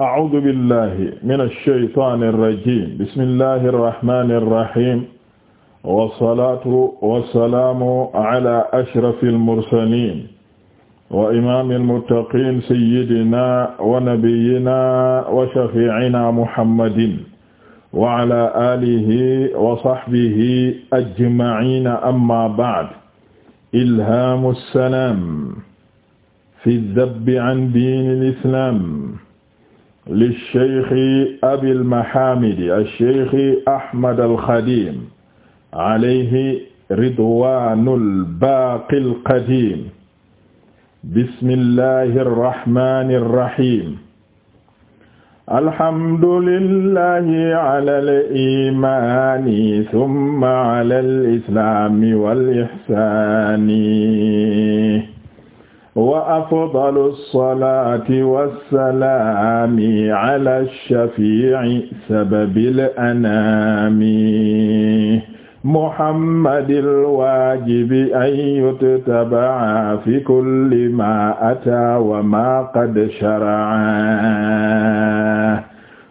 أعوذ بالله من الشيطان الرجيم بسم الله الرحمن الرحيم والصلاة والسلام على أشرف المرسلين وإمام المتقين سيدنا ونبينا وشفيعنا محمد وعلى آله وصحبه أجمعين أما بعد إلهام السلام في الذب عن دين الإسلام li sheykhi abil mahamidi al sheykhi Ahmad al Xadim alayhi ridwaanul baaqil qadiim bismillahi rahmaani rahiim alhamdulillahi alal iimaani summa alal islaami wal ihsaani wa afdalu salaati wassalaami ala shafii'i sababil anaami muhammadil waajibi an yuttaba'a fi kulli maa ataa wa maa qad shara'a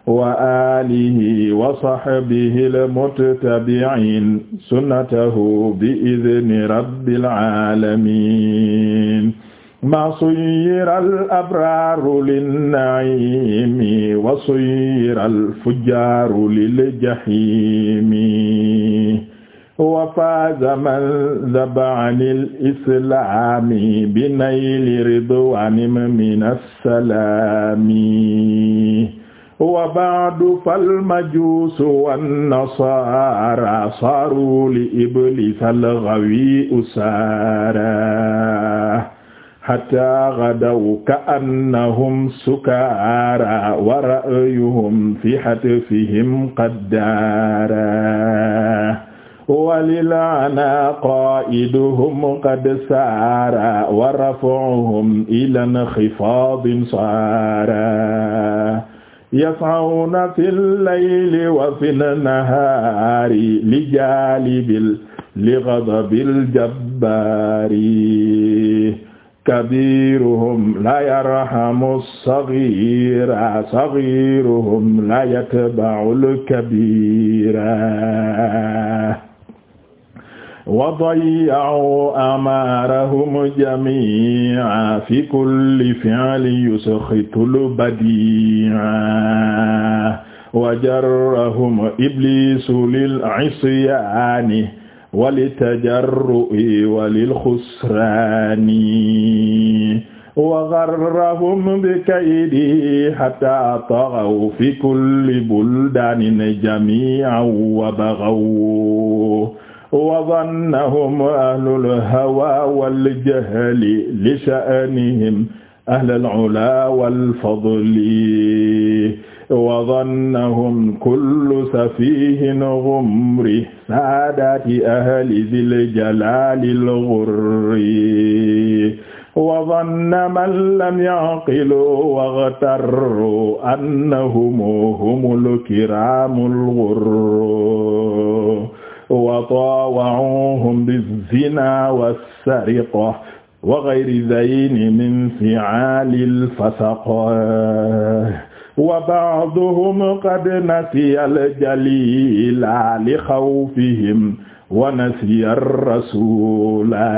wa aalihi wa sahbihil muttabi'iin sunnatahu bi idni rabbil aalamiin ma suyyiral abraaru linnaimi wa suyyiral fujjaaru lil jahiimi wa faaza man daba anil islaami bi nayli ridwaanin minas salaami wa ba'du fal majuusu wan nasaara saaru li ibliisal ghawi usaara hatta ghadaw ka'annahum sukaara wa ra'yuhum fi hatfihim qad daara wa lil 'anaa qaa'iduhum qad saara wa raf'uhum ilaa inxifaadin saara yas'awna fil layli wa fin nahaari li jaalibil li ghadabil jabbaari kabiruhum la yarhamu saghira saghiruhum la yatba'ul kabira wa dayya'u amarahum jami'a fi kulli fi'lin yusxitul badi'a wa jarrahum iblisu lil 'isyaani walitajarru'i walilxusraani wa garrahum bikaydi hatta taghaw fi kulli buldaanin jamii'an wa baghaw wa zannahum ahlul hawaa wal jahli li sha'nihim ahlul ulaa wal fadli wazannahum kullu safihin ghumri saadati ahli zil jalalil ghurri wazanna man lam yaqilu waghtarru annahum humul kiramul ghurru wa taawa'uhum bizzina wassariqa wa ghayri dhayni min fi'alil fasaqa wa ba'duhum qad nasiya al-jalila li xawfihim wa nasiya ar-rasula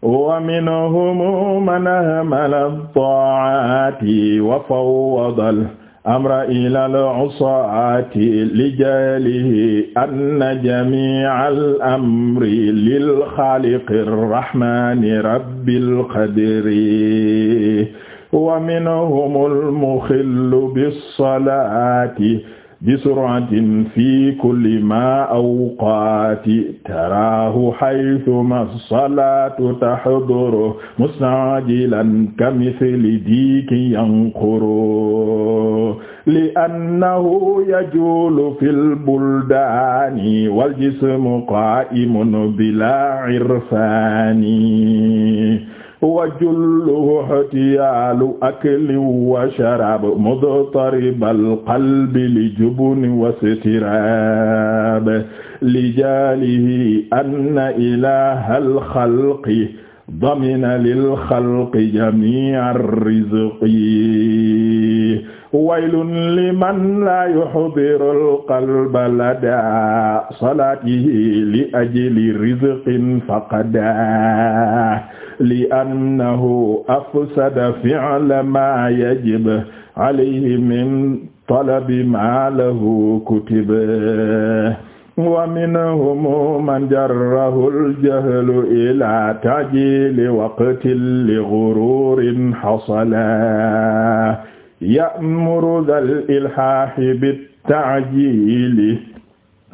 wa minhum man ahmala at-ta'ati wa fawwada amra ilal usaati lijalihi anna jami'al amri lil xaaliqir rahmaani rabbil qadri wa minhumul muxillu bis salaati bisur'atin fi kulli ma awqaati taraahu haythuma as-salaatu tahduru musta'jilan kamithli diiki yanquru li'annahu yajuulu fil buldaani wal jismu qaa'imun bilaa irfaani wa julluhu ihtiyaalu akli wa sharaab mudtaribal qalbi li jubni wa istiraab li jaalihi anna ilaahal xalqi damina lil xalqi jamii'ar rizqi waylun liman laa yuhdirul qalba ladaa salaatihi li ajli rizqin faqadaa li annahu afsada fi'la ma yajib alayhi min talabi ma lahu kutib wa minhum man jarrahu aljahlu ila ta'jili waqtin li ghururin hasala ya'muru dhal ilhahi bit-ta'jili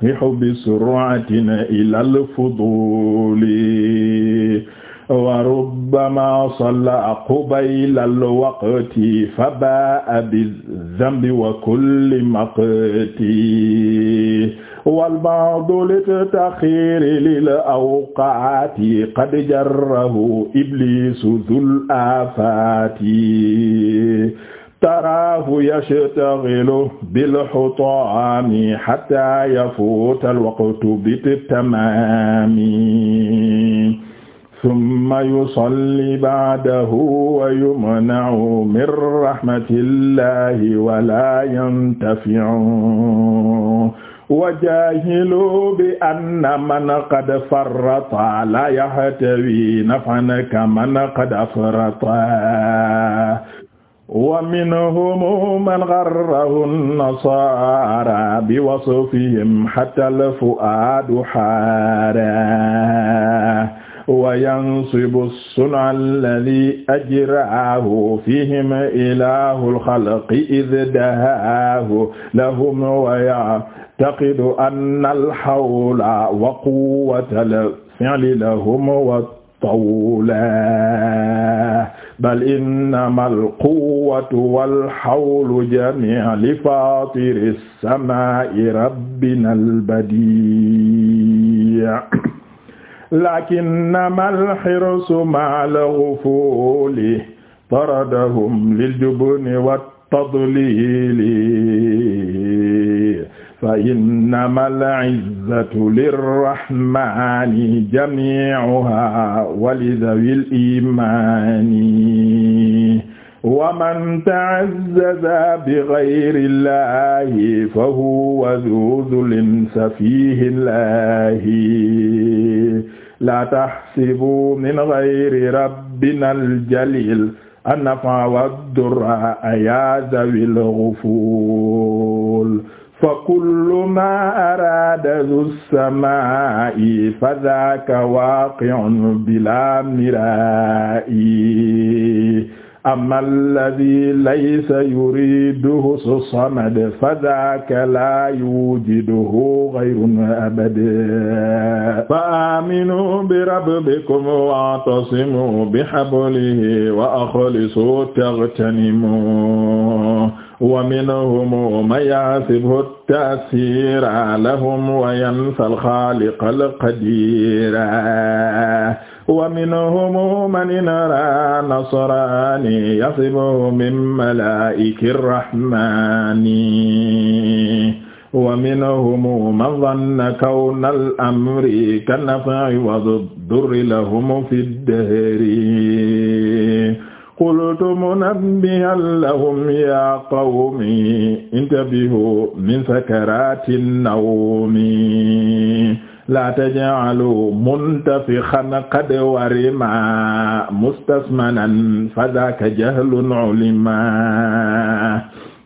li hubbi sur'atin ila al-fuduli wa rubbama salla qubayla al-waqti fa baa'a bi-dhanbi wa kulli maqti wal-ba'du lit-ta'khiri lil-awqaati qad jarrahu ibliisu dhul-aafati taraahu yashtaghilu bil-hutaami hattaa yafuuta al-waqtu bit-tamaami summa yusalli ba'dahu wa yumna'u min rahmatillahi wa la yantafi'u wa jahilu bi anna man qad farrata la yahtawi naf'an kaman qad afrata wa minhum man gharrahu an-nasara bi wasfihim hatta al-fu'adu hara wa yansibu sun'a alladhi ajraahu fihim ilaahu al-khalqi idh dahaahu lahum wa ya'taqidu anna al-hawla wa quwwata al-fi'li lahum wa tawla bal innama alquwwatu walhawlu jamii li fatiri samaai rabbina albadi lakinna mal hirsu mal ghufuli taradahum lil jubni wat tadlili fa innamal izzatu lirrahmani jami'uha wa lidhawil imani wa man ta'azzaza bi ghayri llahi fa huwa dhu dhulin safihin lahi la tahsibu min ghayri rabbina al-jalil an-naf'a wad-durra ya dhawil ghuful fa kullu ma arada dhu samaa'i fa dhaka waqi'un bila mira'i amma alladhi laysa yuriduhu samad fa dhaka la yujiduhu ghayrun abada fa aminu bi rabbikum wa atasimu bi hablihi wa akhlisu taghtanimu wa minhum man yahsibhu taasiira lahum wa yansa al-xaaliqa al-qadiira wa minhum man in araa nasraani yasibuhu min malaa'iki rahmaani wa minhum man zanna kawna al-amri ka-naf'i wa durri lahum fi ad-dahri qultu munabbihan lahum ya qawmi intabihu min sakarati nawmi la taj'alu muntafikhan qad warima mustasmanan fadhaka jahlun ulima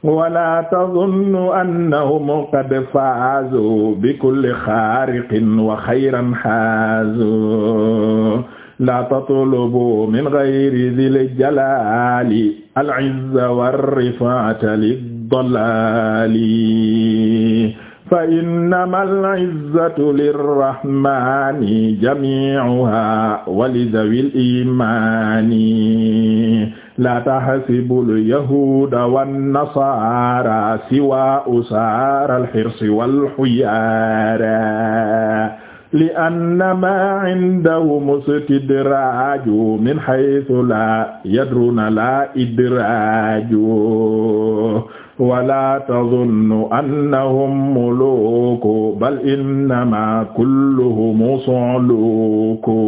wala tadhunnu annahum qad faazu bikulli khariqin wa khayran haazu la tatlubu min ghayri dhil jalali al izza war rifata lid dalali fa innamal izzatu lirrahmani jami'uha wa li dhawil imani la tahsibul yahuda wan nasara siwa usara al hirsi wal huyara li anna ma indahum istidraaju min haythu la yadruna la idraaju wala tazunnu annahum muluku bal innama kulluhum suluku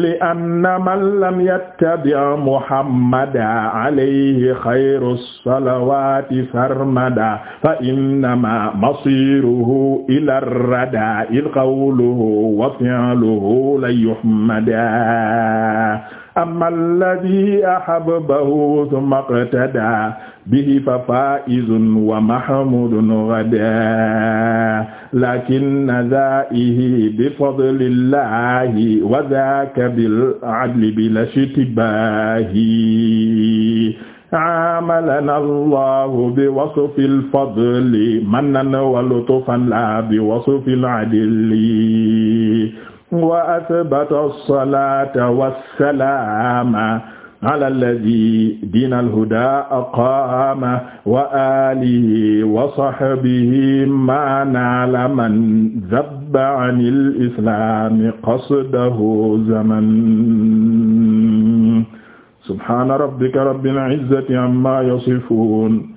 li anna man lam yattabi muhammada alayhi xayru salawaati sarmada fa innama masiruhu ila rada id qawluhu wa fi'luhu la yuhmada amma alladhi ahabbahu thumma iqtada bihi fa faizun wa mahmudun ghadan lakinna dha'ihi bi fadlillahi wa dhaka bil adli bila shtibahi amalana allahu bi wasfil fadli mannan wa lutfan la bi wasfil adli wa asbata alsalata wassalama ala alladi diina alhuda aqama wa alihi wa sahbihi ma naala man dabba an alislami qasdahu zaman subhana rabbika rabbil izzati amma yasifun